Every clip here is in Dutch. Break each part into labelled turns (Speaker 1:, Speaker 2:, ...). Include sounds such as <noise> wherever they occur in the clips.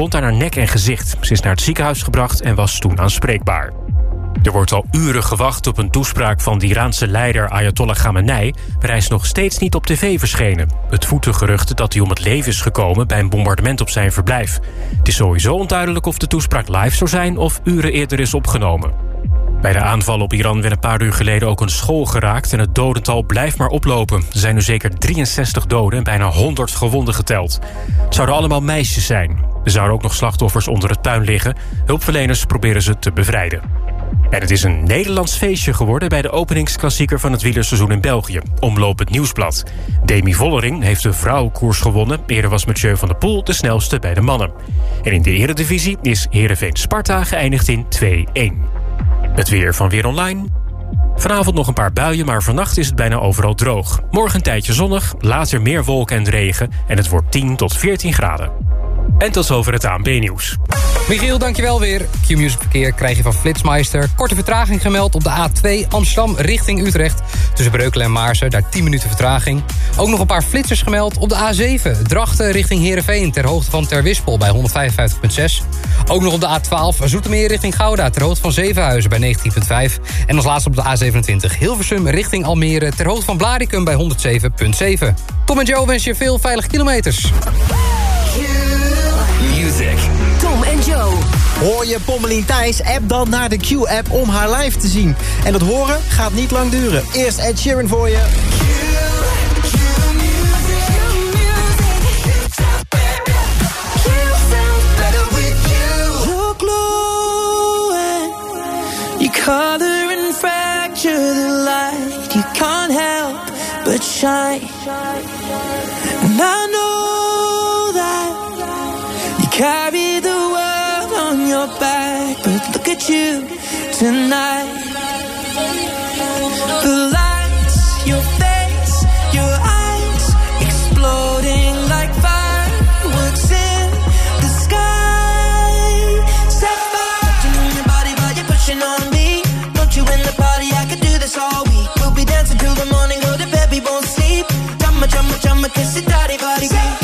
Speaker 1: wond aan haar nek en gezicht. Ze is naar het ziekenhuis gebracht en was toen aanspreekbaar. Er wordt al uren gewacht op een toespraak van de Iraanse leider Ayatollah Khamenei... maar hij is nog steeds niet op tv verschenen. Het voedt de geruchten dat hij om het leven is gekomen bij een bombardement op zijn verblijf. Het is sowieso onduidelijk of de toespraak live zou zijn of uren eerder is opgenomen. Bij de aanval op Iran werd een paar uur geleden ook een school geraakt... en het dodental blijft maar oplopen. Er zijn nu zeker 63 doden en bijna 100 gewonden geteld. Het zouden allemaal meisjes zijn. Er zouden ook nog slachtoffers onder het puin liggen. Hulpverleners proberen ze te bevrijden. En het is een Nederlands feestje geworden bij de openingsklassieker van het wielerseizoen in België. Omloop het Nieuwsblad. Demi Vollering heeft de vrouwenkoers gewonnen. Eerder was Mathieu van der Poel de snelste bij de mannen. En in de eredivisie is Heerenveen Sparta geëindigd in 2-1. Het weer van Weer Online. Vanavond nog een paar buien, maar vannacht is het bijna overal droog. Morgen een tijdje zonnig, later meer wolken en regen... en het wordt 10 tot 14 graden. En tot zover het ANB-nieuws.
Speaker 2: Michiel, dankjewel weer. Q-Music Verkeer krijg je van Flitsmeister. Korte vertraging gemeld op de A2 Amsterdam richting Utrecht. Tussen Breukelen en Maarsen, daar 10 minuten vertraging. Ook nog een paar flitsers gemeld op de A7. Drachten richting Heerenveen ter hoogte van Terwispel bij 155,6. Ook nog op de A12 Zoetermeer richting Gouda ter hoogte van Zevenhuizen bij 19,5. En als laatste op de A27 Hilversum richting Almere ter hoogte van Blaricum bij 107,7. Tom en Joe wensen je veel veilige kilometers.
Speaker 3: En Joe.
Speaker 4: Hoor je Pommelien Thijs? App dan naar de Q-app om haar live te zien. En dat horen gaat niet lang duren. Eerst Ed Sheeran voor je.
Speaker 5: You're glowing. You color and fracture the light. You can't help but shine. And I know that you carry your back. But look at you tonight. The lights, your face, your eyes exploding like fireworks in the sky. Fire to your body while you're pushing on me. Don't you in the party? I could do this all week. We'll be dancing till the morning, go to bed, we won't sleep. Chumma, chumma, chumma, kiss it, daddy, body.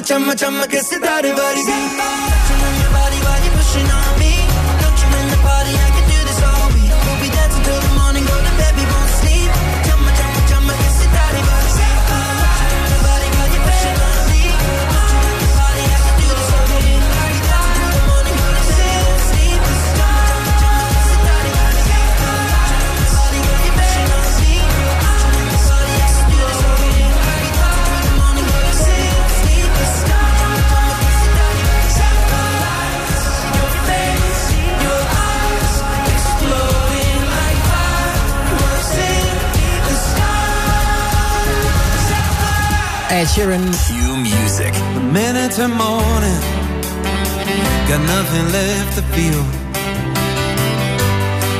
Speaker 5: चम चम चम के सितारे वाली
Speaker 4: Ed Sheeran.
Speaker 6: Q Music.
Speaker 7: The minutes are morning Got nothing left to feel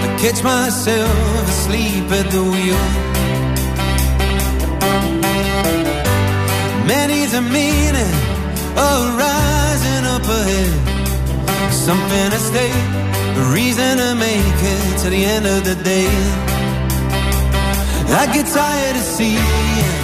Speaker 7: I catch myself asleep at the wheel Many's a meaning of rising up ahead Something to stay, a reason to make it to the end of the day. I get tired of seeing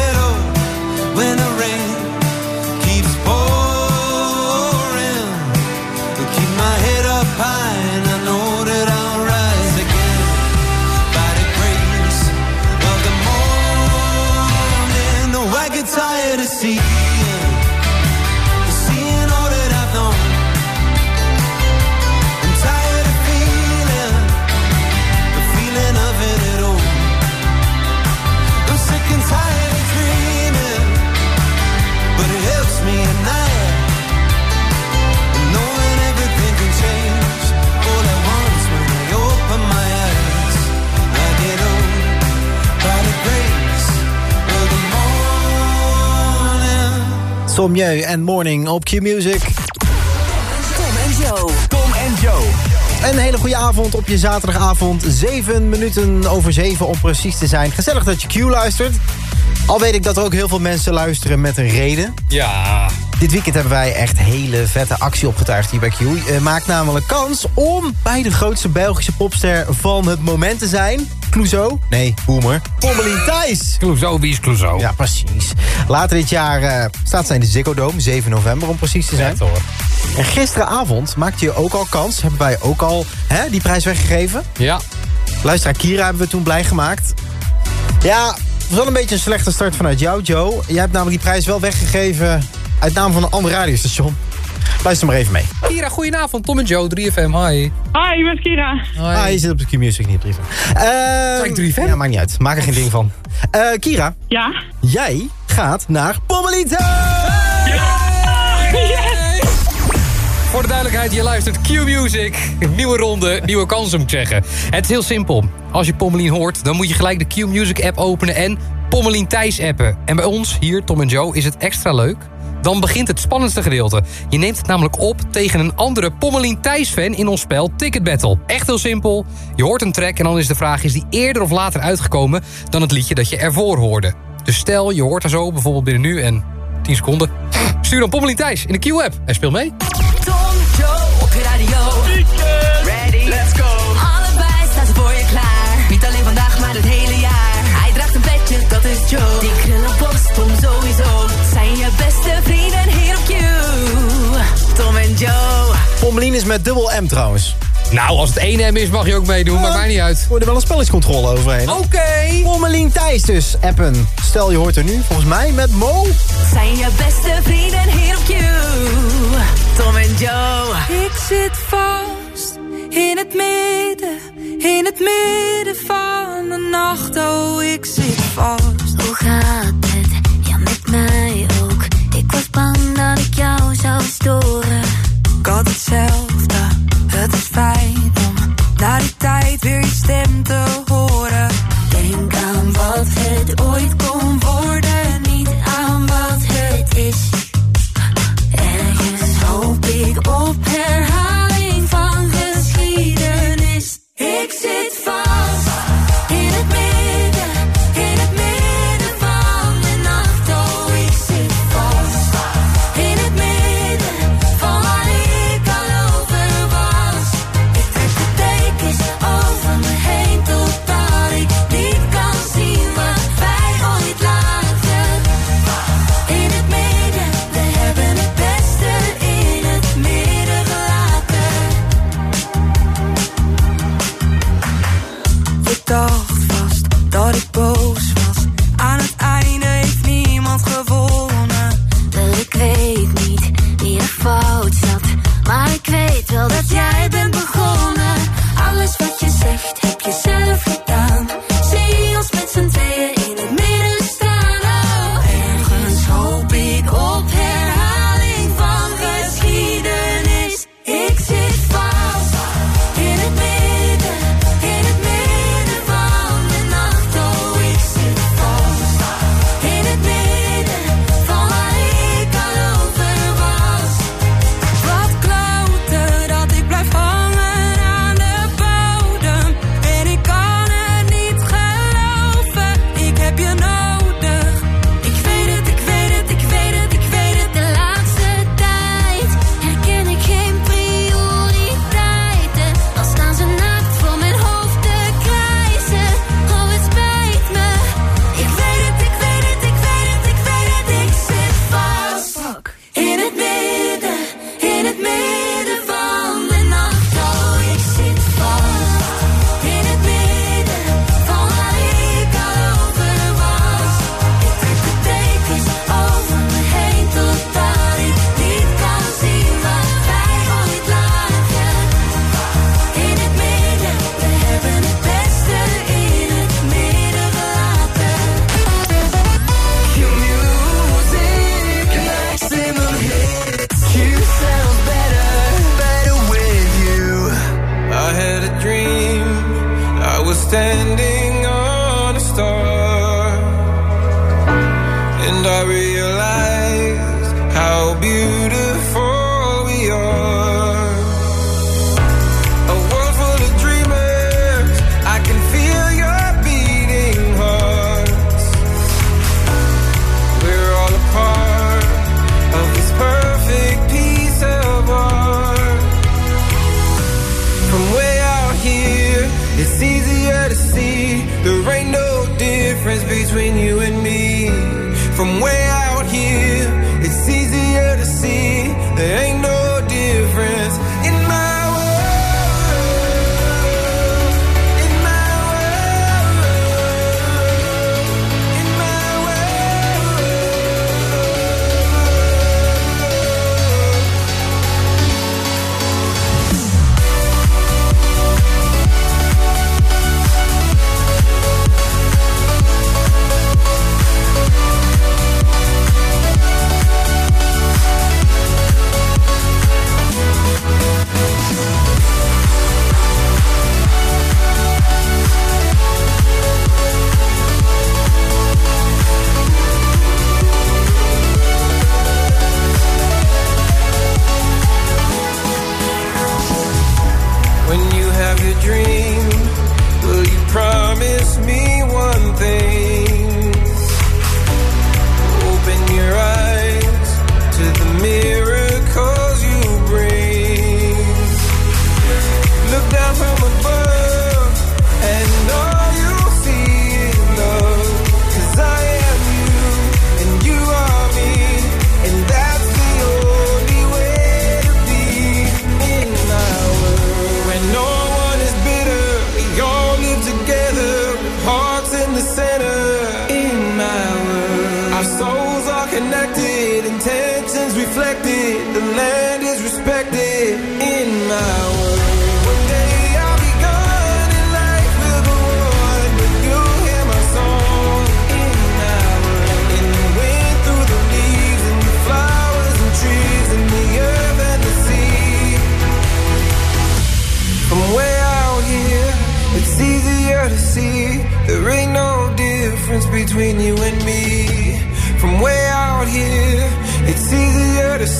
Speaker 4: Somjeu en Morning op Q-Music.
Speaker 6: Tom en Joe.
Speaker 3: Tom en Joe.
Speaker 4: Een hele goede avond op je zaterdagavond. 7 minuten over 7 om precies te zijn. Gezellig dat je Q luistert. Al weet ik dat er ook heel veel mensen luisteren met een reden.
Speaker 2: Ja,
Speaker 4: Dit weekend hebben wij echt hele vette actie opgetuigd hier bij Q. Je maakt namelijk kans om bij de grootste Belgische popster van het moment te zijn. Clouseau? Nee, Boomer. Pommelien Thijs.
Speaker 2: Clouseau, wie is Clouseau?
Speaker 4: Ja, precies. Later dit jaar eh, staat zij in de Ziggo Dome, 7 november om precies te zijn.
Speaker 2: Vet, hoor.
Speaker 4: En gisteravond maakte je ook al kans. Hebben wij ook al hè, die prijs weggegeven.
Speaker 2: Ja,
Speaker 4: Luisteraar Kira hebben we toen blij gemaakt. Ja, het was wel een beetje een slechte start vanuit jou, Joe. Jij hebt namelijk die prijs wel weggegeven uit naam van een ander radiostation. Luister maar even mee.
Speaker 2: Kira, goedenavond. Tom en Joe, 3FM, hi.
Speaker 8: Hi, ik ben Kira.
Speaker 4: Ah, je zit op de Q-Music, niet brieven. Uh,
Speaker 2: ik 3FM?
Speaker 4: Ja, maakt niet uit. Maak er geen ding van. Eh, Kira,
Speaker 8: Ja?
Speaker 4: jij gaat naar Pommelita!
Speaker 2: Voor de duidelijkheid, je luistert Q-Music. Nieuwe ronde, nieuwe kansen moet ik zeggen. Het is heel simpel. Als je Pommelien hoort, dan moet je gelijk de Q-Music app openen... en Pommelien Thijs appen. En bij ons, hier, Tom en Joe, is het extra leuk. Dan begint het spannendste gedeelte. Je neemt het namelijk op tegen een andere Pommelien Thijs-fan... in ons spel Ticket Battle. Echt heel simpel. Je hoort een track en dan is de vraag... is die eerder of later uitgekomen dan het liedje dat je ervoor hoorde? Dus stel, je hoort er zo, bijvoorbeeld binnen nu en 10 seconden... stuur dan Pommelien Thijs in de Q-app en speel mee.
Speaker 6: Tom, Joe op je radio. Ready, let's go. Allebei staan ze voor je klaar. Niet alleen vandaag, maar het hele jaar. Hij draagt een petje, dat is Joe. Die krullenbos, Tom sowieso. Zijn je beste vrienden hier op Q. Tom en Joe.
Speaker 4: Pommelien is met dubbel M trouwens.
Speaker 2: Nou, als het 1M is mag je ook meedoen, maakt mij niet uit.
Speaker 4: Hoor er wel een spellingscontrole overheen.
Speaker 2: Oké.
Speaker 4: Pommelien Thijs dus, appen. Stel je hoort er nu, volgens mij, met Mo.
Speaker 6: Zijn je beste vrienden hier op Q. Tom en Joe.
Speaker 9: Ik zit vast in het midden, in het midden van de nacht. Oh, ik zit vast.
Speaker 10: Hoe gaat het? Jou zou storen.
Speaker 9: Ik had hetzelfde, het is fijn om na die tijd weer je stem te horen.
Speaker 10: Denk aan wat het ooit kon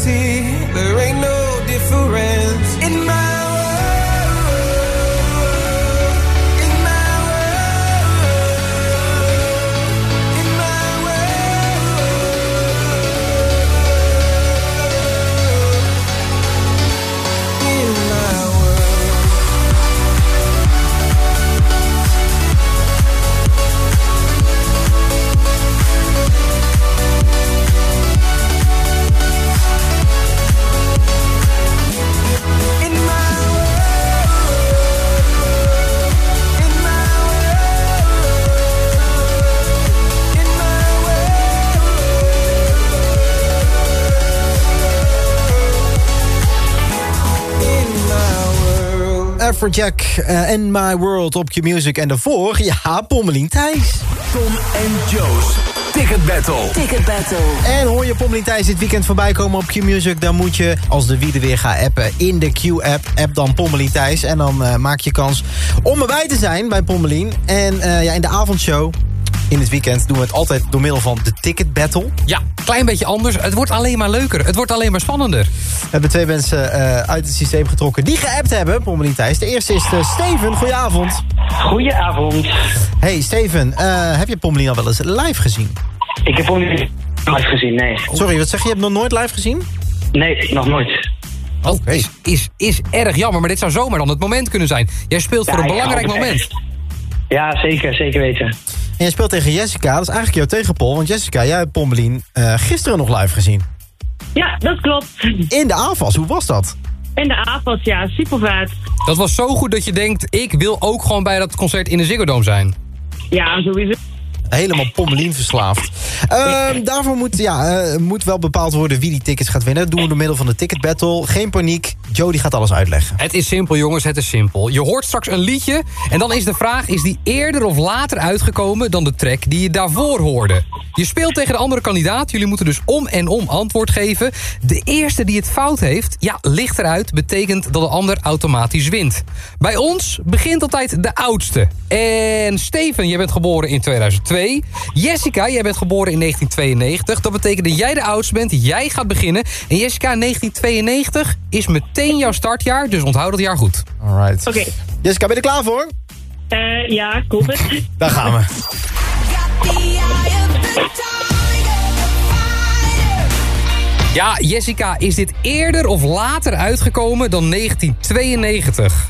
Speaker 11: see world.
Speaker 4: Afrojack eh, in My World op Q-Music. En daarvoor, ja, Pommelien Thijs.
Speaker 12: Tom en Joe's Ticket Battle.
Speaker 13: Ticket Battle.
Speaker 4: En hoor je Pommelien Thijs dit weekend voorbij komen op Q-Music... dan moet je, als de wiede weer gaat appen, in de Q-app... app dan Pommelien Thijs. En dan eh, maak je kans om erbij te zijn bij Pommelien. En eh, ja, in de avondshow... In het weekend doen we het altijd door middel van de Ticket Battle.
Speaker 2: Ja, klein beetje anders. Het wordt alleen maar leuker. Het wordt alleen maar spannender.
Speaker 4: We hebben twee mensen eh, uit het systeem getrokken die geappt hebben, Pommelien Thijs. De eerste is eh, Steven. Goedenavond.
Speaker 8: Goedenavond.
Speaker 4: Hey Steven, eh, heb je Pommelien al wel eens live gezien?
Speaker 8: Ik heb hem niet live gezien, nee.
Speaker 4: Sorry, wat zeg je? Je hebt nog nooit live gezien?
Speaker 8: Nee, nog nooit.
Speaker 2: Oh, is, is, is erg jammer, maar dit zou zomaar dan het moment kunnen zijn. Jij speelt voor
Speaker 8: Ja,
Speaker 2: een belangrijk moment.
Speaker 8: echt. Ja, zeker, zeker weten.
Speaker 4: En jij speelt tegen Jessica. Dat is eigenlijk jouw tegenpol. Want Jessica, jij hebt Pommelien eh, gisteren nog live gezien.
Speaker 14: Ja, dat klopt.
Speaker 4: In de AFAS, hoe was dat?
Speaker 14: En de AFAS, ja, super vet.
Speaker 2: Dat was zo goed dat je denkt, ik wil ook gewoon bij dat concert in de Ziggo Dome zijn.
Speaker 14: Ja, sowieso.
Speaker 4: Helemaal Pommelien verslaafd. Ehm, daarvoor moet, ja, eh, moet wel bepaald worden wie die tickets gaat winnen. Dat doen we door middel van de ticket battle. Geen paniek. Joe die gaat alles uitleggen.
Speaker 2: Het is simpel, jongens, het is simpel. Je hoort straks een liedje en dan is de vraag... is die eerder of later uitgekomen dan de track die je daarvoor hoorde? Je speelt tegen de andere kandidaat. Jullie moeten dus om en om antwoord geven. De eerste die het fout heeft, ja, ligt eruit... betekent dat de ander automatisch wint. Bij ons begint altijd de oudste. En Steven, jij bent geboren in 2002. Jessica, jij bent geboren in 1992. Dat betekent dat jij de oudste bent, jij gaat beginnen. En Jessica, 1992 is meteen jouw startjaar, dus onthoud dat jaar goed.
Speaker 4: Alright.
Speaker 15: Oké.
Speaker 4: Jessica, ben je er klaar voor?
Speaker 15: Eh, ja, kom het. <laughs>
Speaker 4: Daar gaan we.
Speaker 2: Ja, Jessica, is dit eerder of later uitgekomen dan 1992?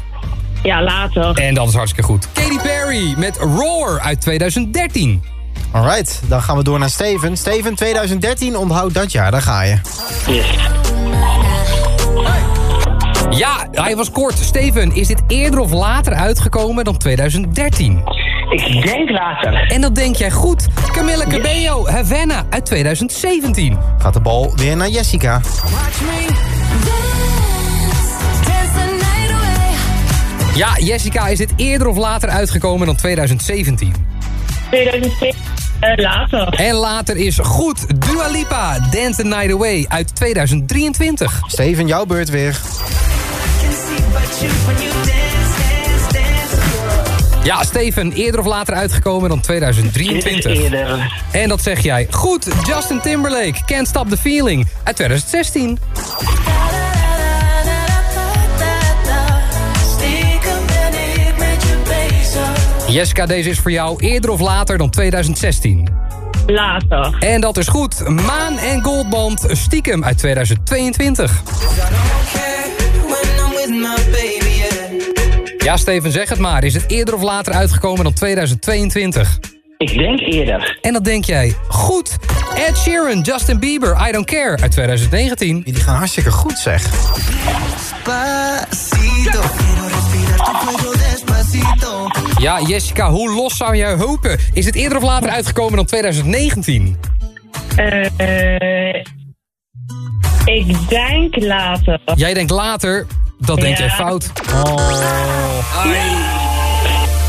Speaker 15: Ja, later.
Speaker 2: En dat is hartstikke goed. Katy Perry met Roar uit 2013.
Speaker 4: Alright, dan gaan we door naar Steven. Steven, 2013, onthoud dat jaar, daar ga je.
Speaker 8: Yes.
Speaker 2: Ja, hij was kort. Steven, is dit eerder of later uitgekomen dan 2013?
Speaker 8: Ik denk later.
Speaker 2: En dat denk jij goed. Camilla Cabello, Havana uit 2017.
Speaker 4: Gaat de bal weer naar Jessica.
Speaker 2: Ja, Jessica, is dit eerder of later uitgekomen dan 2017?
Speaker 15: 2002. Eh, later.
Speaker 2: En later is goed Dua Lipa, Dance the Night Away uit 2023.
Speaker 4: Steven, jouw beurt weer.
Speaker 2: Ja, Steven, eerder of later uitgekomen dan
Speaker 8: Dit is
Speaker 2: 2023.
Speaker 8: eerder.
Speaker 2: En dat zeg jij. Goed, Justin Timberlake, Can't Stop the Feeling uit 2016. Jessica, deze is voor jou eerder of later dan 2016.
Speaker 15: Later.
Speaker 2: En dat is goed. Maan en Goldband, stiekem uit 2022. Ja, Steven, zeg het maar. Is het eerder of later uitgekomen dan 2022?
Speaker 8: Ik denk eerder.
Speaker 2: En dat denk jij. Goed. Ed Sheeran, Justin Bieber, I Don't Care uit 2019.
Speaker 4: Die gaan hartstikke goed, zeg.
Speaker 2: Ja, Jessica, hoe los zou jij hopen? Is het eerder of later uitgekomen dan 2019?
Speaker 15: Eh, ik denk later.
Speaker 2: Jij denkt later, dat denk
Speaker 15: Ja.
Speaker 2: jij fout.
Speaker 4: Oh.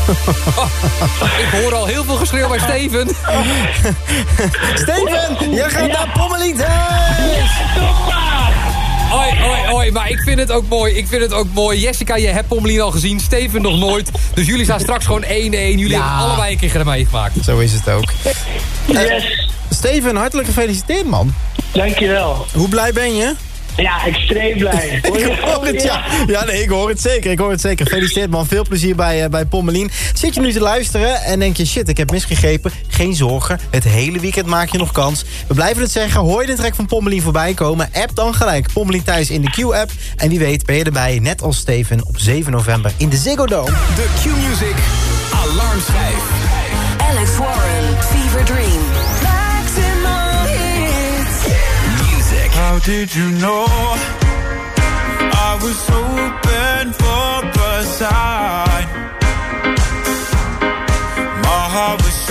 Speaker 4: <laughs>
Speaker 2: Ik hoor al heel veel geschreeuw bij Steven. <laughs>
Speaker 4: Steven, jij gaat naar Pommelien thuis!
Speaker 2: Oi, oi, oi, maar ik vind het ook mooi. Ik vind het ook mooi. Jessica, je hebt Pommelien al gezien. Steven nog nooit. Dus jullie staan straks gewoon 1-1. Jullie
Speaker 4: Ja.
Speaker 2: hebben allebei een keer meegemaakt.
Speaker 4: Zo is het ook.
Speaker 8: Yes.
Speaker 4: Steven, hartelijk gefeliciteerd, man.
Speaker 8: Dankjewel.
Speaker 4: Hoe blij ben je?
Speaker 8: Ja, extreem blij. <laughs> Hoor je
Speaker 4: Ik hoor het, ja. Ja, nee, ik hoor het zeker. Ik hoor het zeker. Gefeliciteerd, man. Veel plezier bij, eh, bij Pommelien. Zit je nu te luisteren en denk je, shit, ik heb misgegrepen. Geen zorgen. Het hele weekend maak je nog kans. We blijven het zeggen. Hoor je de track van Pommelien voorbij komen? App dan gelijk Pommelien Thijs in de Q-app. En wie weet ben je erbij, net als Steven, op 7 november in de Ziggo Dome.
Speaker 3: De Q-Music Alarmschijf.
Speaker 16: Did you know I was open for a sign? My heart was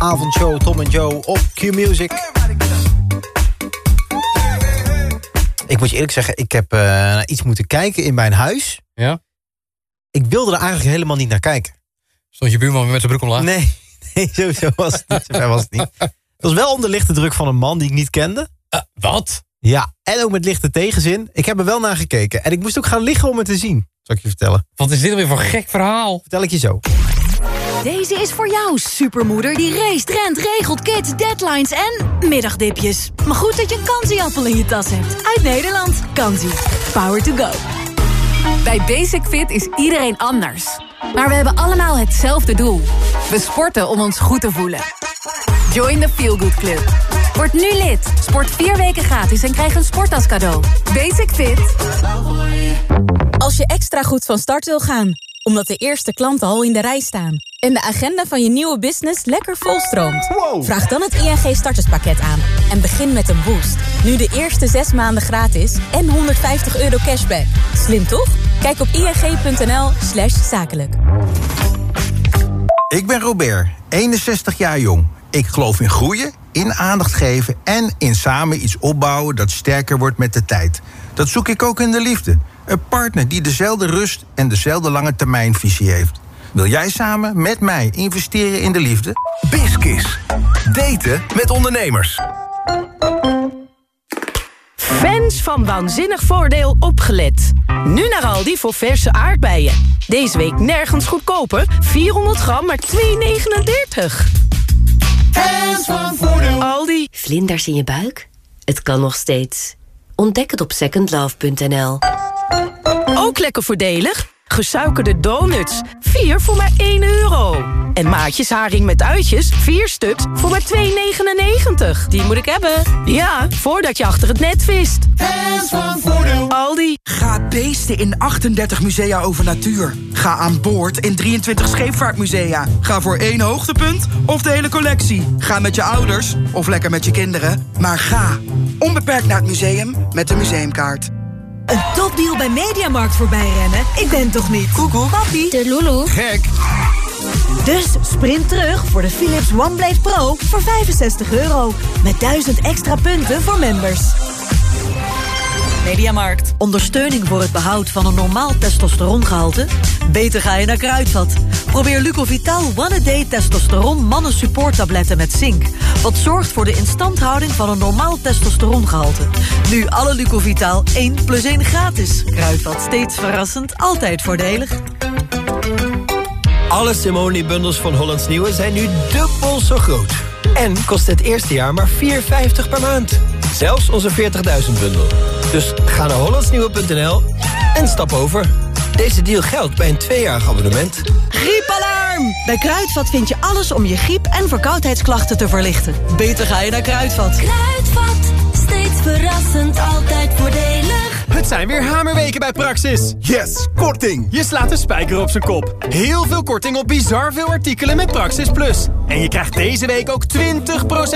Speaker 4: avondshow Tom en Joe op Q-Music. Ik moet je eerlijk zeggen, ik heb uh, iets moeten kijken in mijn huis.
Speaker 2: Ja?
Speaker 4: Ik wilde er eigenlijk helemaal niet naar kijken.
Speaker 2: Stond je buurman met zijn broek omlaag?
Speaker 4: Nee, <laughs> nee zo, was het niet. Zo was het niet. Het was wel onder lichte druk van een man die ik niet kende.
Speaker 2: Eh, wat?
Speaker 4: Ja, en ook met lichte tegenzin. Ik heb er wel naar gekeken. En ik moest ook gaan liggen om het te zien, zal ik je vertellen.
Speaker 2: Wat is dit weer voor een gek verhaal?
Speaker 4: Vertel ik je zo.
Speaker 17: Deze is voor jou, supermoeder die race, rent, regelt, kids, deadlines en middagdipjes. Maar goed dat je een kansieappel in je tas hebt. Uit Nederland. Kansie. Power to go.
Speaker 18: Bij Basic Fit is iedereen anders. Maar we hebben allemaal hetzelfde doel. We sporten om ons goed te voelen. Join the Feel Good Club. Word nu lid. Sport vier weken gratis en krijg een sporttas cadeau. Basic Fit.
Speaker 19: Als je extra goed van start wil gaan, omdat de eerste klanten al in de rij staan... en de agenda van je nieuwe business lekker volstroomt... vraag dan het ING starterspakket aan en begin met een boost. Nu de eerste zes maanden gratis en 150 euro cashback. Slim toch? Kijk op ing.nl slash zakelijk.
Speaker 20: Ik ben Robert, 61 jaar jong. Ik geloof in groeien, in aandacht geven en in samen iets opbouwen dat sterker wordt met de tijd. Dat zoek ik ook in de liefde. Een partner die dezelfde rust en dezelfde lange termijnvisie heeft. Wil jij samen met mij investeren in de liefde?
Speaker 3: Biskis. Daten met ondernemers.
Speaker 21: Fans van Waanzinnig Voordeel opgelet. Nu naar Aldi voor verse aardbeien. Deze week nergens goedkoper. 400 gram, maar 2,39.
Speaker 22: Fans van Voordeel.
Speaker 21: Aldi.
Speaker 23: Vlinders in je buik? Het kan nog steeds. Ontdek het op secondlove.nl.
Speaker 21: Ook lekker voordelig. Gesuikerde donuts. 4 voor maar 1 euro. En maatjes haring met uitjes. 4 stuks voor maar 2,99. Die moet ik hebben. Ja, voordat je achter het net vist.
Speaker 22: Fans van Voordeel.
Speaker 21: Aldi.
Speaker 24: Ga beesten in 38 musea over natuur. Ga aan boord in 23 scheepvaartmusea. Ga voor één hoogtepunt of de hele collectie. Ga met je ouders of lekker met je kinderen. Maar ga onbeperkt naar het museum met de museumkaart.
Speaker 25: Een topdeal bij Mediamarkt voorbij rennen? Ik ben toch niet? Koekoek. Papi. De Lulu.
Speaker 20: Gek.
Speaker 25: Dus sprint terug voor de Philips OneBlade Pro voor 65 euro. Met 1000 extra punten voor members. Mediamarkt. Ondersteuning voor het behoud van een normaal testosterongehalte? Beter ga je naar Kruidvat. Probeer Lucovital One A Day Testosteron Mannen Support Tabletten met zink. Wat zorgt voor de instandhouding van een normaal testosterongehalte. Nu alle Lucovital 1 plus 1 gratis. Kruidvat steeds verrassend, altijd voordelig.
Speaker 26: Alle Simone-bundels van Hollands Nieuwe zijn nu dubbel zo groot. En kost het eerste jaar maar 4,50 per maand. Zelfs onze 40.000 bundel. Dus ga naar hollandsnieuwe.nl en stap over. Deze deal geldt bij een tweejarig abonnement.
Speaker 25: Griepalarm! Bij Kruidvat vind je alles om je griep- en verkoudheidsklachten te verlichten. Beter ga je naar Kruidvat.
Speaker 10: Kruidvat, steeds verrassend, altijd voordelig.
Speaker 27: Het zijn weer hamerweken bij Praxis.
Speaker 3: Yes, korting.
Speaker 27: Je slaat de spijker op zijn kop. Heel veel korting op bizar veel artikelen met Praxis Plus. En je krijgt deze week ook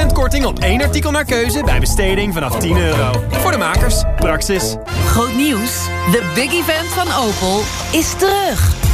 Speaker 27: 20% korting op één artikel naar keuze... bij besteding vanaf 10 euro. Voor de makers, Praxis.
Speaker 18: Groot nieuws. De big event van Opel is terug.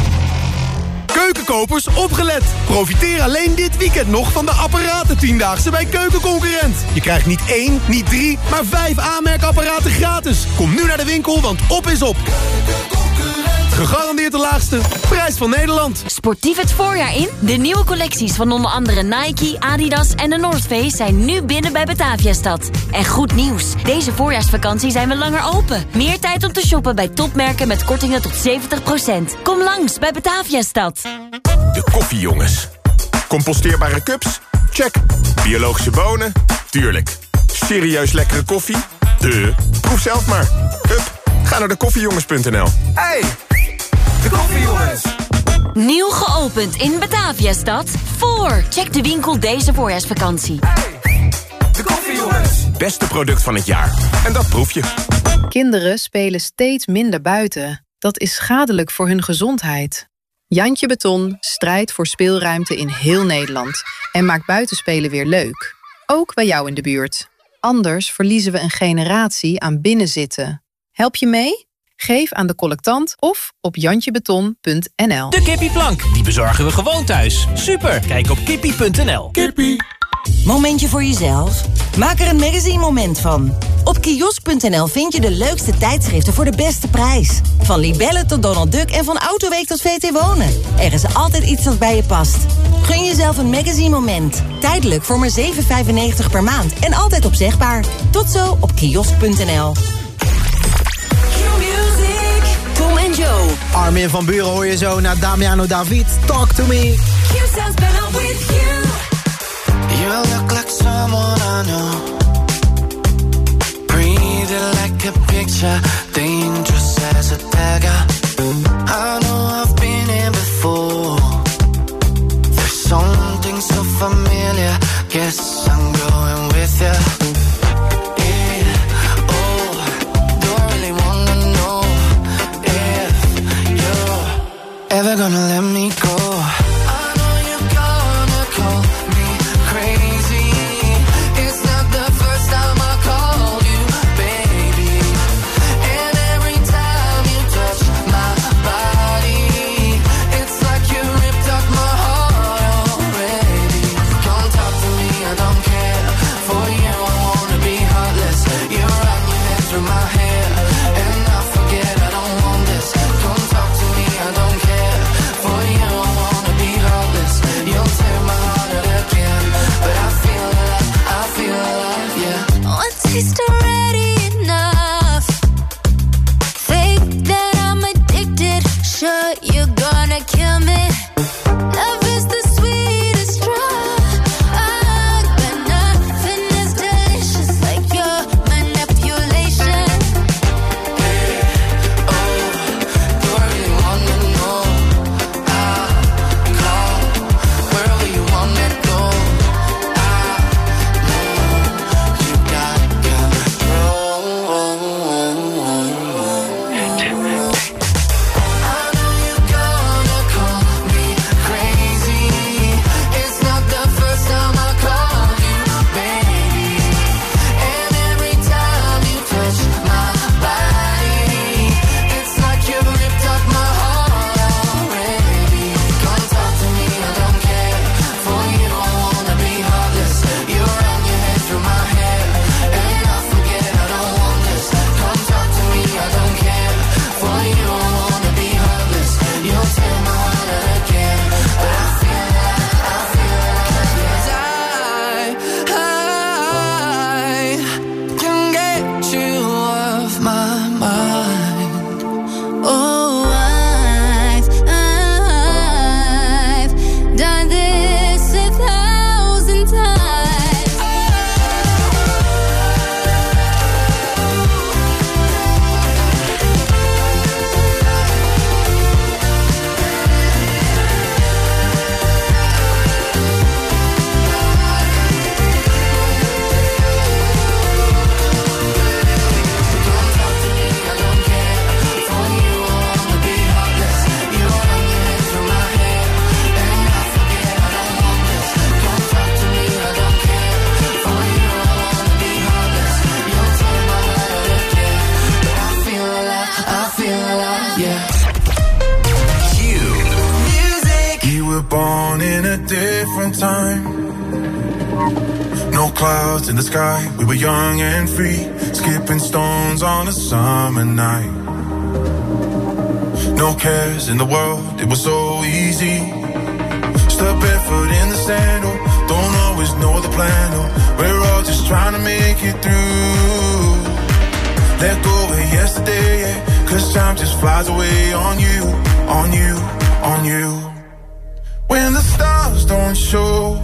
Speaker 3: Keukenkopers, opgelet! Profiteer alleen dit weekend nog van de apparaten Tiendaagse bij Keukenconcurrent. Je krijgt niet één, niet drie, maar vijf aanmerkapparaten gratis. Kom nu naar de winkel, want op is op. Gegarandeerd de laagste prijs van Nederland.
Speaker 17: Sportief het voorjaar in? De nieuwe collecties van onder andere Nike, Adidas en de North Face zijn nu binnen bij Bataviastad. En goed nieuws, deze voorjaarsvakantie zijn we langer open. Meer tijd om te shoppen bij topmerken met kortingen tot 70%. Kom langs bij Bataviastad.
Speaker 28: De koffiejongens. Composteerbare cups? Check. Biologische bonen? Tuurlijk. Serieus lekkere koffie? De. Proef zelf maar. Hup, ga naar de koffiejongens.nl.
Speaker 22: Hey, de koffiejongens.
Speaker 17: Nieuw geopend in Bataviastad. Voor. Check de winkel deze voorjaarsvakantie.
Speaker 22: De koffiejongens.
Speaker 28: Beste product van het jaar. En dat proef je.
Speaker 29: Kinderen spelen steeds minder buiten. Dat is schadelijk voor hun gezondheid. Jantje Beton strijdt voor speelruimte in heel Nederland... en maakt buitenspelen weer leuk. Ook bij jou in de buurt. Anders verliezen we een generatie aan binnenzitten. Help je mee? Geef aan de collectant of op jantjebeton.nl.
Speaker 30: De kippieplank, die bezorgen we gewoon thuis. Super, kijk op kippie.nl.
Speaker 3: Kippie.
Speaker 5: Momentje voor jezelf? Maak er een magazine moment van. Op kiosk.nl vind je de leukste tijdschriften voor de beste prijs. Van Libelle tot Donald Duck en van Autoweek tot VT Wonen. Er is altijd iets dat bij je past. Gun jezelf een magazine moment. Tijdelijk voor maar 7,95 per maand en altijd opzegbaar. Tot zo op kiosk.nl.
Speaker 4: Joe. Armin van Buren hoor je zo naar Damiano David. Talk to me.
Speaker 10: You look like someone I know. Pretty like a picture, dangerous as a dagger. I know I've been here before. There's something so familiar. Guess I'm going with you. Ever gonna let me go? Yeah.
Speaker 31: One
Speaker 32: were young and free, skipping stones on a summer night. No cares in the world, it was so easy. Step barefoot in the sand, oh, don't always know the plan. Oh, we're all just trying to make it through. Let go of yesterday, yeah, cause time just flies away on you, on you, on you. When the stars don't show,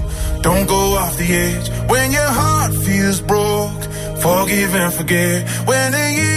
Speaker 32: don't go off the edge. When your heart feels broke, forgive and forget. When the year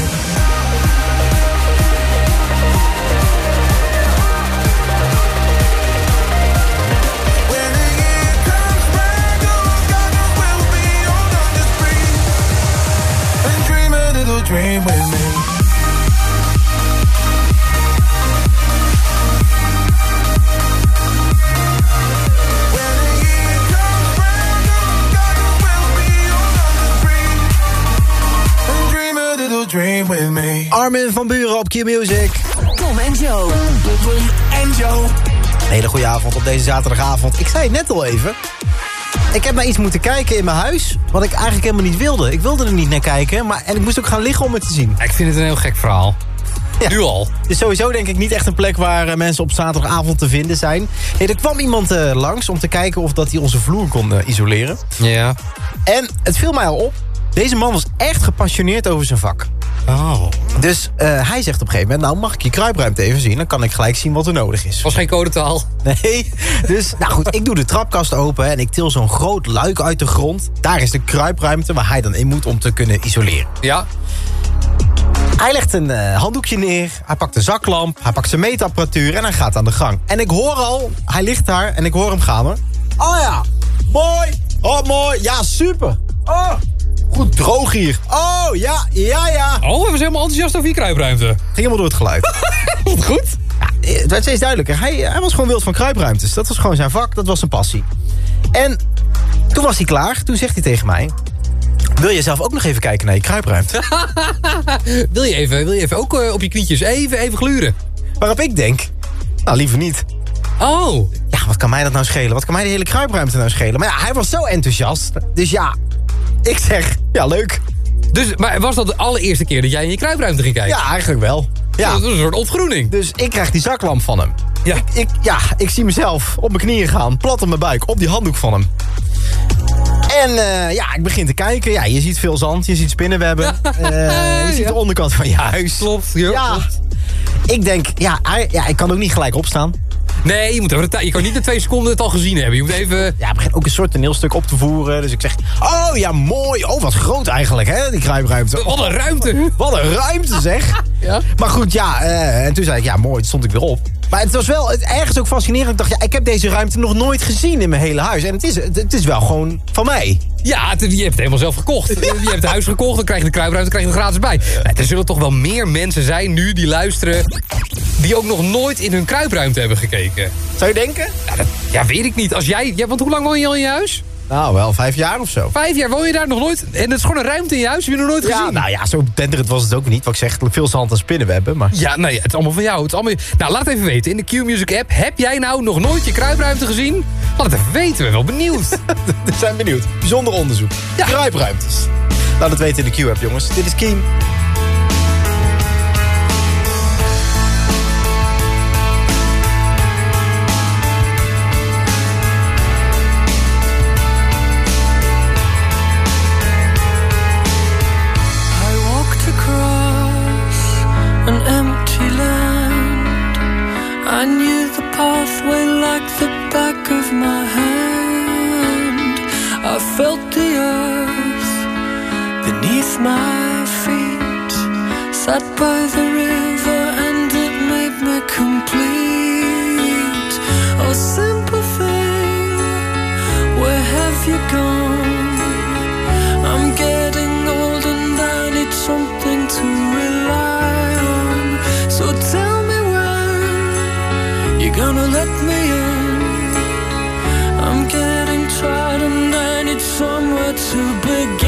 Speaker 32: Dream with me. And dream a little dream with me.
Speaker 4: Armin van Buren op Q-Music.
Speaker 18: Tom en Joe.
Speaker 4: Tom en Joe. Hele goede avond op deze zaterdagavond. Ik zei het net al even. Ik heb naar iets moeten kijken in mijn huis... wat ik eigenlijk helemaal niet wilde. Ik wilde er niet naar kijken, maar, en ik moest ook gaan liggen om het te zien.
Speaker 2: Ik vind het een heel gek verhaal. Nu al.
Speaker 4: Dus sowieso denk ik niet echt een plek waar eh, mensen op zaterdagavond te vinden zijn. Nee, er kwam iemand eh, langs om te kijken of dat hij onze vloer kon eh, isoleren.
Speaker 2: Ja.
Speaker 4: En het viel mij al op. Deze man was echt gepassioneerd over zijn vak.
Speaker 2: Oh.
Speaker 4: Dus eh, hij zegt op een gegeven moment... nou, mag ik je kruipruimte even zien? Dan kan ik gelijk zien wat er nodig is.
Speaker 2: Was geen codetaal.
Speaker 4: Nee. Dus, nou goed, ik doe de trapkast open... en ik til zo'n groot luik uit de grond. Daar is de kruipruimte waar hij dan in moet om te kunnen isoleren.
Speaker 2: Ja.
Speaker 4: Hij legt een eh, handdoekje neer, hij pakt de zaklamp... hij pakt zijn meetapparatuur en hij gaat aan de gang. En ik hoor al, hij ligt daar en ik hoor hem gaan. Hoor. Oh ja, mooi. Oh, mooi. Ja, super. Oh, goed droog hier. Oh, ja, ja, ja.
Speaker 2: Oh, hij was helemaal enthousiast over je kruipruimte.
Speaker 4: Ging helemaal door het geluid. <laughs>
Speaker 2: Wat goed.
Speaker 4: Ja, het werd steeds duidelijker. Hij, hij was gewoon wild van kruipruimtes. Dat was gewoon zijn vak, dat was zijn passie. En toen was hij klaar. Toen zegt hij tegen mij... Wil je zelf ook nog even kijken naar je kruipruimte? <laughs>
Speaker 2: wil, je even, wil je even ook eh, op je knietjes even, even gluren?
Speaker 4: Waarop ik denk... Nou, liever niet.
Speaker 2: Oh.
Speaker 4: Ja, wat kan mij dat nou schelen? Wat kan mij de hele kruipruimte nou schelen? Maar ja, hij was zo enthousiast. Dus ja, ik zeg, ja, leuk.
Speaker 2: Dus, maar was dat de allereerste keer dat jij in je kruipruimte ging kijken?
Speaker 4: Ja, eigenlijk wel. Ja.
Speaker 2: Dat was een soort ontgroening.
Speaker 4: Dus ik krijg die zaklamp van hem.
Speaker 2: Ja.
Speaker 4: Ik, ik, ja, ik zie mezelf op mijn knieën gaan, plat op mijn buik, op die handdoek van hem. En eh, ja, ik begin te kijken. Ja, je ziet veel zand, je ziet spinnenwebben. <laughs> Eh, je ziet de onderkant van je huis.
Speaker 2: Klopt, ja,
Speaker 4: ja.
Speaker 2: klopt.
Speaker 4: Ik denk, ja, ja, ik kan ook niet gelijk opstaan.
Speaker 2: Nee, je, moet even de je kan niet in twee seconden het al gezien hebben. Je moet even...
Speaker 4: Ja, begint ook een soort toneelstuk op te voeren. Dus ik zeg, oh ja, mooi. Oh, wat groot eigenlijk, hè, die kruipruimte.
Speaker 2: Wat een ruimte.
Speaker 4: Wat een ruimte, zeg. <laughs>
Speaker 2: Ja.
Speaker 4: Maar goed, ja, eh, en toen zei ik, ja, mooi, toen stond ik weer op. Maar het was wel het, ergens ook fascinerend. Ik dacht, ja, ik heb deze ruimte nog nooit gezien in mijn hele huis. En het is, het, het is wel gewoon van mij.
Speaker 2: Ja, je hebt het helemaal zelf gekocht. <laughs> Je hebt het huis gekocht, dan krijg je de kruipruimte, krijg je er gratis bij. Nou, er zullen toch wel meer mensen zijn nu die luisteren... die ook nog nooit in hun kruipruimte hebben gekeken.
Speaker 4: Zou je denken?
Speaker 2: Ja, dat, ja weet ik niet. Als jij, ja, want hoe lang woon je al in je huis?
Speaker 4: Nou, wel vijf jaar of zo.
Speaker 2: Vijf jaar woon je daar nog nooit? En het is gewoon een ruimte in je huis, heb je nog nooit
Speaker 4: Ja,
Speaker 2: gezien?
Speaker 4: nou ja, zo denderend was het ook niet. Wat ik zeg, veel zand en spinnenwebben. Maar...
Speaker 2: Ja, nee, het is allemaal van jou. Het is allemaal... Nou, laat het even weten. In de Q-Music app, heb jij nou nog nooit je kruipruimte gezien? Laat het even weten, we zijn wel benieuwd. <laughs>
Speaker 4: We zijn benieuwd. Bijzonder onderzoek.
Speaker 2: Ja.
Speaker 4: Kruipruimtes. Laat het weten in de Q-app, jongens. Dit is Keen.
Speaker 33: Felt the earth beneath my feet. Sat by the river and it made me complete. Oh, simple thing, where have you gone? I'm getting old and I need something to rely on. So tell me when you're gonna let me in. I'm getting tired somewhere to begin.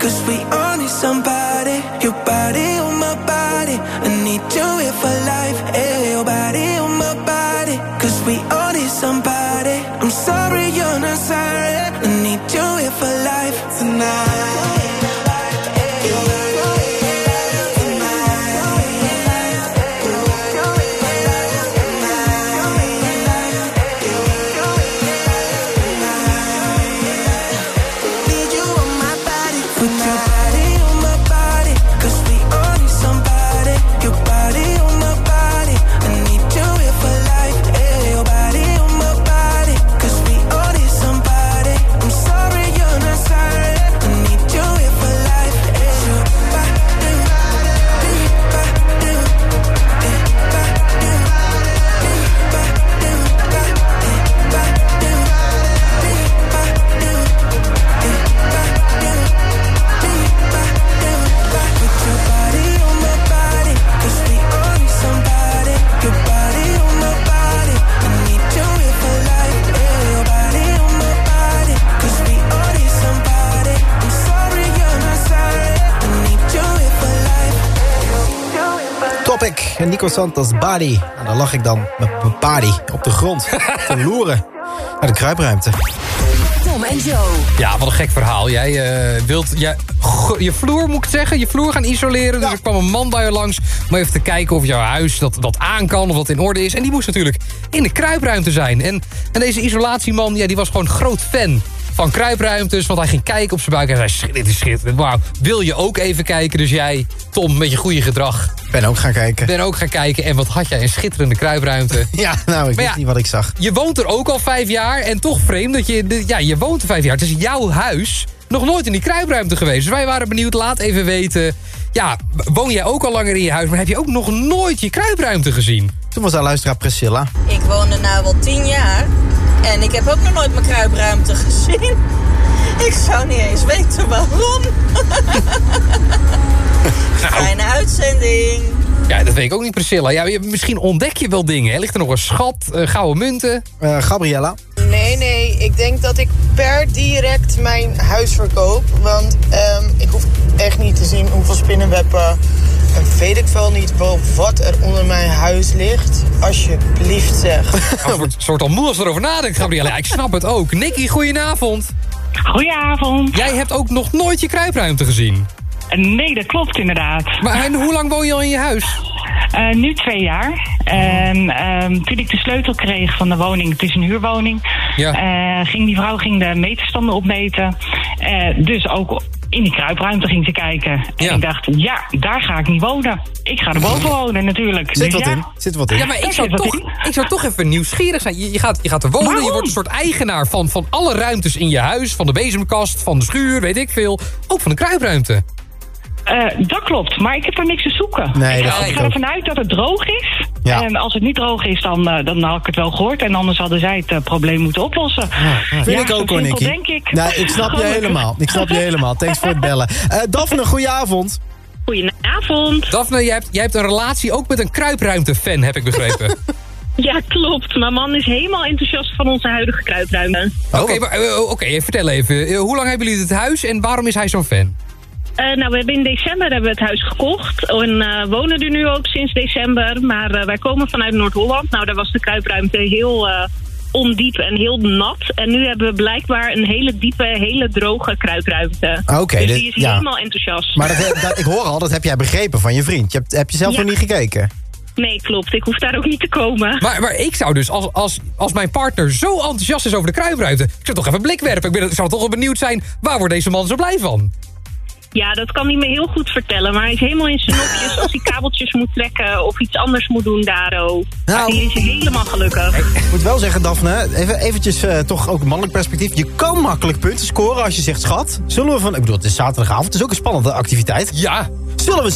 Speaker 34: Cause we all need somebody.
Speaker 4: Santos Body. En dan lag ik dan met mijn body op de grond. <laughs> te loeren naar de kruipruimte.
Speaker 35: Tom en Joe.
Speaker 2: Ja, wat een gek verhaal. Jij eh, wilt jij, je vloer, moet ik zeggen, je vloer gaan isoleren. Dus er kwam een man bij je langs om even te kijken of jouw huis dat, dat aan kan of dat in orde is. En die moest natuurlijk in de kruipruimte zijn. En, en deze isolatieman, ja, die was gewoon groot fan van kruipruimtes. Want hij ging kijken op zijn buik en hij zei, dit is schitterend. Wauw, wil je ook even kijken? Dus jij, Tom, met je goede gedrag...
Speaker 4: Ben ook gaan kijken.
Speaker 2: Ben ook gaan kijken. En wat had jij een schitterende kruipruimte. <laughs>
Speaker 4: Ja, nou, ik
Speaker 2: Maar
Speaker 4: weet
Speaker 2: ja,
Speaker 4: niet wat ik zag.
Speaker 2: Je woont er ook al vijf jaar en toch vreemd dat je... Ja, je woont er vijf jaar. Het is jouw huis. Nog nooit in die kruipruimte geweest. Dus wij waren benieuwd. Laat even weten. Ja, woon jij ook al langer in je huis... maar heb je ook nog nooit je kruipruimte gezien?
Speaker 4: Toen was daar luisteraar Priscilla.
Speaker 5: Ik woon er nu wel tien jaar. En ik heb ook nog nooit mijn kruipruimte gezien. <laughs> Ik zou niet eens weten waarom. <laughs> Fijne uitzending.
Speaker 2: Ja, dat weet ik ook niet, Priscilla. Ja, je- misschien ontdek je wel dingen. hè? Ligt er nog een schat, eh, gouden munten?
Speaker 4: Gabriella?
Speaker 36: Nee, nee. Ik denk dat ik per direct mijn huis verkoop. Want ehm, ik hoef echt niet te zien hoeveel spinnenwebben... en weet ik veel niet wel wat er onder mijn huis ligt. Alsjeblieft zeg. <laughs>
Speaker 2: Het wordt een soort al moe als je erover nadenkt, Gabriella. Ja, ik snap het ook. Nicky, goedenavond.
Speaker 33: Goedenavond.
Speaker 2: Jij hebt ook nog nooit je kruipruimte gezien?
Speaker 33: Nee, dat klopt inderdaad.
Speaker 2: Maar en hoe lang woon je al in je huis?
Speaker 33: Eh, nu twee jaar. En ehm, toen ik de sleutel kreeg van de woning, het is een huurwoning, eh, ging die vrouw ging de meterstanden opmeten. Eh, dus ook in die kruipruimte ging ze kijken. En ik dacht, ja, daar ga ik niet wonen. Ik ga er boven wonen natuurlijk.
Speaker 4: Zit
Speaker 33: Dus
Speaker 4: wat
Speaker 33: ja.
Speaker 4: in. Zit wat in.
Speaker 2: Ja, maar ik
Speaker 33: Daar
Speaker 2: zou, toch,
Speaker 33: in.
Speaker 2: ik zou toch even nieuwsgierig zijn. Je, je, gaat, je gaat er wonen, je wordt een soort eigenaar van, van alle ruimtes in je huis. Van de bezemkast, van de schuur, weet ik veel. Ook van de kruipruimte.
Speaker 33: Eh, dat klopt, maar ik heb er niks te zoeken.
Speaker 2: Nee,
Speaker 33: ik
Speaker 2: dat
Speaker 33: ga,
Speaker 2: vind
Speaker 33: ik
Speaker 2: ik
Speaker 33: ga ervan uit dat het droog is.
Speaker 2: Ja.
Speaker 33: En als het niet droog is, dan, eh, dan had ik het wel gehoord. En anders hadden zij het eh, probleem moeten oplossen.
Speaker 4: Vind
Speaker 33: Ja,
Speaker 4: ik
Speaker 33: zo
Speaker 4: ook hoor, Nicky.
Speaker 33: denk ik.
Speaker 4: Nee, ik snap je helemaal. Ik snap je <laughs> helemaal. Thanks voor het bellen. Eh Daphne, goedenavond.
Speaker 33: Goedenavond.
Speaker 2: Daphne, jij hebt, jij hebt een relatie ook met een kruipruimte-fan, heb ik begrepen. <laughs>
Speaker 33: Ja, klopt. Mijn man is helemaal enthousiast van onze huidige kruipruimte.
Speaker 2: Oké, maar, eh, oké, vertel even. Hoe lang hebben jullie het huis en waarom is hij zo'n fan?
Speaker 33: Eh, nou, we hebben in december hebben we het huis gekocht. En eh, wonen er nu ook sinds december. Maar eh, wij komen vanuit Noord-Holland. Nou, daar was de kruipruimte heel, eh,
Speaker 14: ondiep en heel nat. En nu hebben we blijkbaar een hele diepe, hele droge kruipruimte.
Speaker 4: Ah, oké,
Speaker 14: dus die is
Speaker 4: ja.
Speaker 14: helemaal enthousiast.
Speaker 4: Maar dat, dat- ik hoor al, dat heb jij begrepen van je vriend. Je hebt, heb je zelf
Speaker 14: Ja.
Speaker 4: nog niet gekeken?
Speaker 14: Nee, klopt. Ik hoef daar ook niet te komen.
Speaker 2: Maar, maar ik zou dus, als, als, als mijn partner zo enthousiast is over de kruipruimte... ik zou toch even een blik werpen. Ik, ben, ik zou toch wel benieuwd zijn, waar wordt deze man zo blij van?
Speaker 14: Ja, dat kan hij me heel goed vertellen. Maar hij is helemaal in zijn nopjes als hij kabeltjes moet trekken... of iets anders moet doen, Daro.
Speaker 4: Nou.
Speaker 14: hij is helemaal gelukkig.
Speaker 4: Ik moet wel zeggen, Daphne, even, eventjes eh, toch ook mannelijk perspectief. Je kan makkelijk punten scoren als je zegt schat. Zullen we van... Ik bedoel, het is zaterdagavond, het is ook een spannende activiteit.
Speaker 2: Ja.
Speaker 4: Zullen we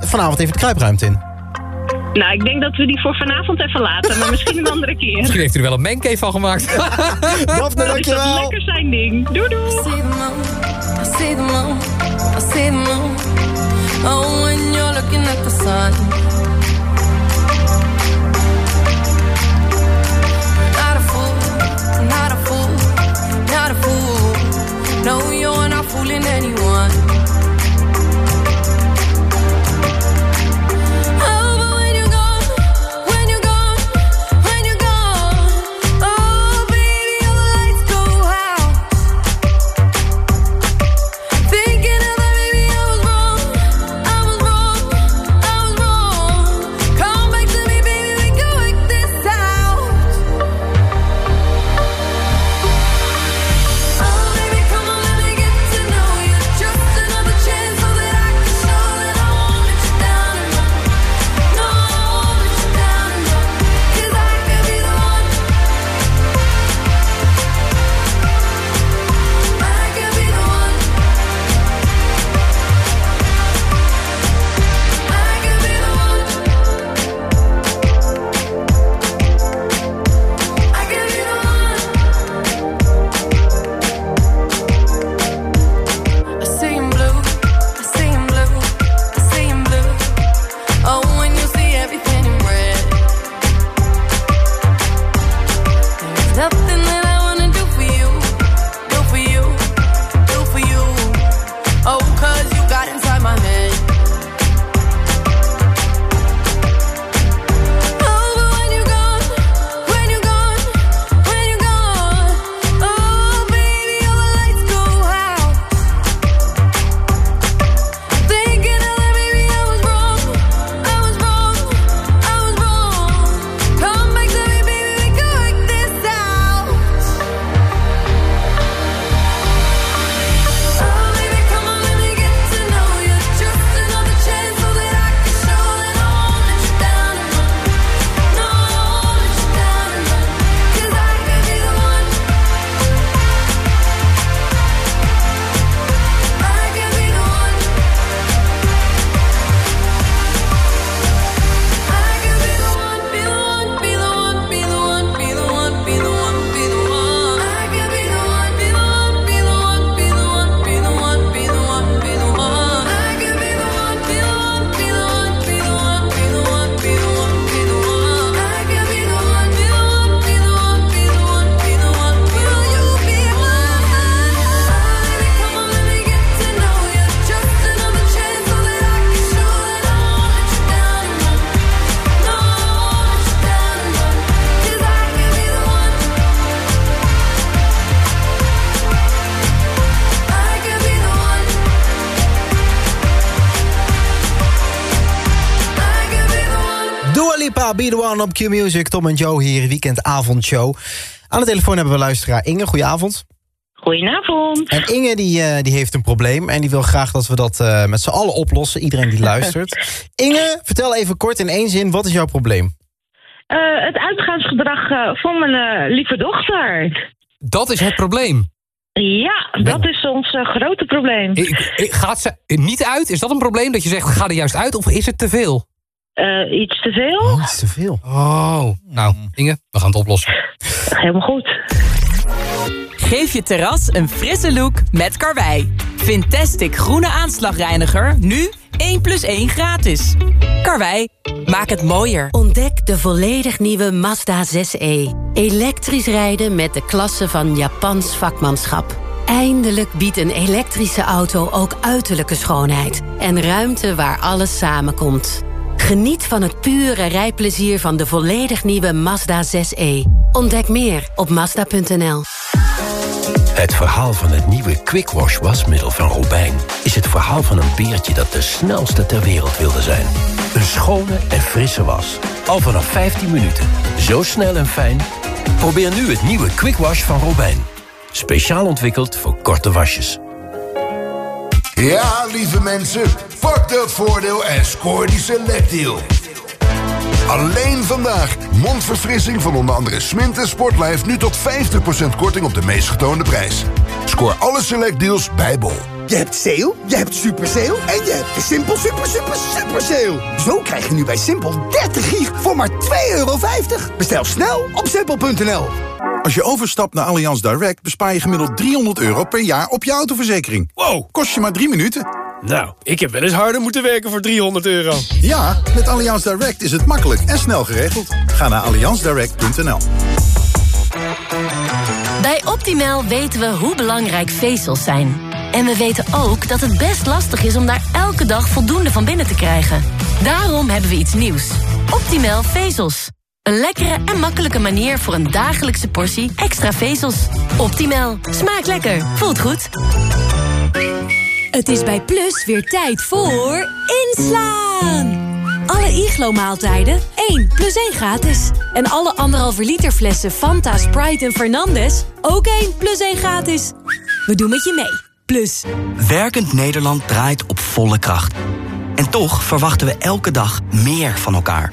Speaker 4: vanavond even de kruipruimte in?
Speaker 14: Nou, ik denk dat we die voor vanavond even laten. Maar misschien een andere keer.
Speaker 2: Misschien heeft hij er wel een mancave van gemaakt.
Speaker 4: Daphne, <laughs>
Speaker 14: Dat is dat lekker zijn ding. Doei doei.
Speaker 37: I see the moon, I see the moon. Oh, when you're looking at the sun. Not a fool, not a fool, not a fool. No, you're not fooling anyone. Be The One
Speaker 4: op Q-Music. Tom en Joe hier, weekendavondshow. Aan de telefoon hebben we luisteraar Inge. Goedenavond.
Speaker 14: Goedenavond.
Speaker 4: En Inge die, eh, die heeft een probleem en die wil graag dat we dat eh, met z'n allen oplossen. Iedereen die luistert. <laughs> Inge, vertel even kort in één zin, wat is jouw probleem?
Speaker 14: Eh, het uitgaansgedrag van mijn eh, lieve dochter.
Speaker 2: Dat is het probleem.
Speaker 14: Ja, dat is ons grote probleem.
Speaker 2: Ik- ik- Gaat ze niet uit? Is dat een probleem dat je zegt, ga er juist uit? Of is het te veel?
Speaker 14: Eh, iets te veel?
Speaker 4: iets te veel.
Speaker 2: Oh, nou, Inge, we gaan het oplossen.
Speaker 14: Helemaal goed.
Speaker 18: Geef je terras een frisse look met Karwei. Fantastic groene aanslagreiniger, nu 1 plus 1 gratis. Karwei, maak het mooier.
Speaker 38: Ontdek de volledig nieuwe Mazda 6e. Elektrisch rijden met de klasse van Japans vakmanschap. Eindelijk biedt een elektrische auto ook uiterlijke schoonheid. En ruimte waar alles samenkomt.
Speaker 39: Geniet van het pure rijplezier van de volledig nieuwe Mazda 6e. Ontdek meer op Mazda.nl.
Speaker 40: Het verhaal van het nieuwe Quick Wash wasmiddel van Robijn... is het verhaal van een beertje dat de snelste ter wereld wilde zijn. Een schone en frisse was. Al vanaf 15 minuten. Zo snel en fijn. Probeer nu het nieuwe Quick Wash van Robijn. Speciaal ontwikkeld voor korte wasjes.
Speaker 41: Ja, lieve mensen, pak dat voordeel en scoor die selectdeal. Alleen vandaag. Mondverfrissing van onder andere Smint en Sportlife... nu tot 50% korting op de meest getoonde prijs. Scoor alle selectdeals bij Bol.
Speaker 42: Je hebt sale, je hebt super sale en je hebt de Simpel super super super sale. Zo krijg je nu bij Simpel 30 gig voor maar 2,50 euro. Bestel snel op simpel.nl.
Speaker 43: Als je overstapt naar Allianz Direct bespaar je gemiddeld 300 euro per jaar op je autoverzekering. Wow, kost je maar drie minuten.
Speaker 27: Nou, ik heb wel eens harder moeten werken voor 300 euro.
Speaker 43: Ja, met Allianz Direct is het makkelijk en snel geregeld. Ga naar allianzdirect.nl.
Speaker 17: Bij Optimal weten we hoe belangrijk vezels zijn. En we weten ook dat het best lastig is om daar elke dag voldoende van binnen te krijgen. Daarom hebben we iets nieuws. Optimal vezels. Een lekkere en makkelijke manier voor een dagelijkse portie extra vezels. Optimal. Smaakt lekker. Voelt goed.
Speaker 18: Het is bij Plus weer tijd voor inslaan. Alle Iglo-maaltijden 1 plus 1 gratis. En alle anderhalve liter flessen Fanta, Sprite en Fernandez ook 1 plus 1 gratis. We doen met je mee. Plus.
Speaker 44: Werkend Nederland draait op volle kracht. En toch verwachten we elke dag meer van elkaar.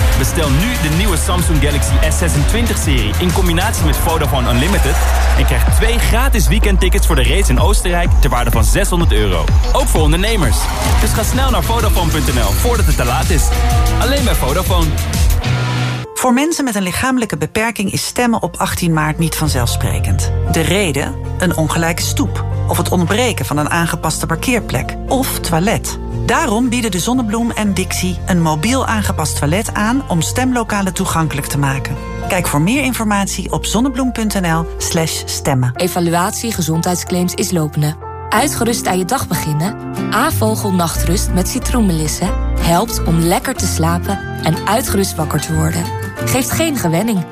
Speaker 45: Bestel nu de nieuwe Samsung Galaxy S26-serie in combinatie met Vodafone Unlimited... en krijg twee gratis weekendtickets voor de race in Oostenrijk ter waarde van 600 euro. Ook voor ondernemers. Dus ga snel naar Vodafone.nl voordat het te laat is. Alleen bij Vodafone.
Speaker 46: Voor mensen met een lichamelijke beperking is stemmen op 18 maart niet vanzelfsprekend. De reden? Een ongelijke stoep. Of het ontbreken van een aangepaste parkeerplek. Of toilet. Daarom bieden de Zonnebloem en Dixie een mobiel aangepast toilet aan om stemlokalen toegankelijk te maken. Kijk voor meer informatie op zonnebloem.nl/slash stemmen.
Speaker 47: Evaluatie gezondheidsclaims is lopende. Uitgerust aan je dag beginnen? A-vogel nachtrust met citroenmelissen helpt om lekker te slapen en uitgerust wakker te worden. Geeft geen gewenning.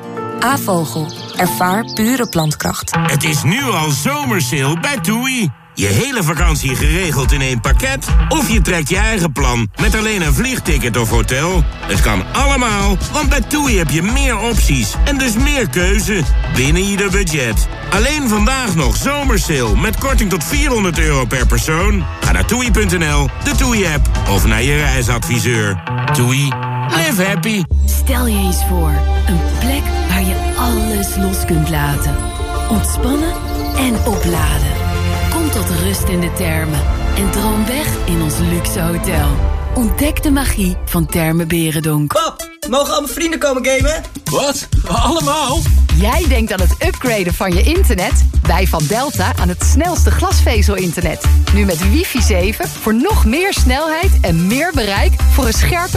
Speaker 47: A-vogel. Ervaar pure plantkracht.
Speaker 37: Het is nu al zomersale bij TUI. Je hele vakantie geregeld in één pakket? Of je trekt je eigen plan met alleen een vliegticket of hotel? Het kan allemaal, want bij TUI heb je meer opties en dus meer keuze binnen ieder budget. Alleen vandaag nog zomersale met korting tot 400 euro per persoon. Ga naar toei.nl, de TUI-app of naar je reisadviseur. TUI, live happy.
Speaker 18: Stel je eens voor, een plek waar je alles los kunt laten. Ontspannen en opladen. Kom tot rust in de termen en droom weg in ons luxe hotel. Ontdek de magie van Termen Berendonk.
Speaker 48: Pap, mogen al mijn vrienden komen gamen?
Speaker 27: Wat? Allemaal?
Speaker 49: Jij denkt aan het upgraden van je internet? Wij van Delta aan het snelste glasvezel-internet. Nu met wifi 7 voor nog meer snelheid en meer bereik voor een scherpe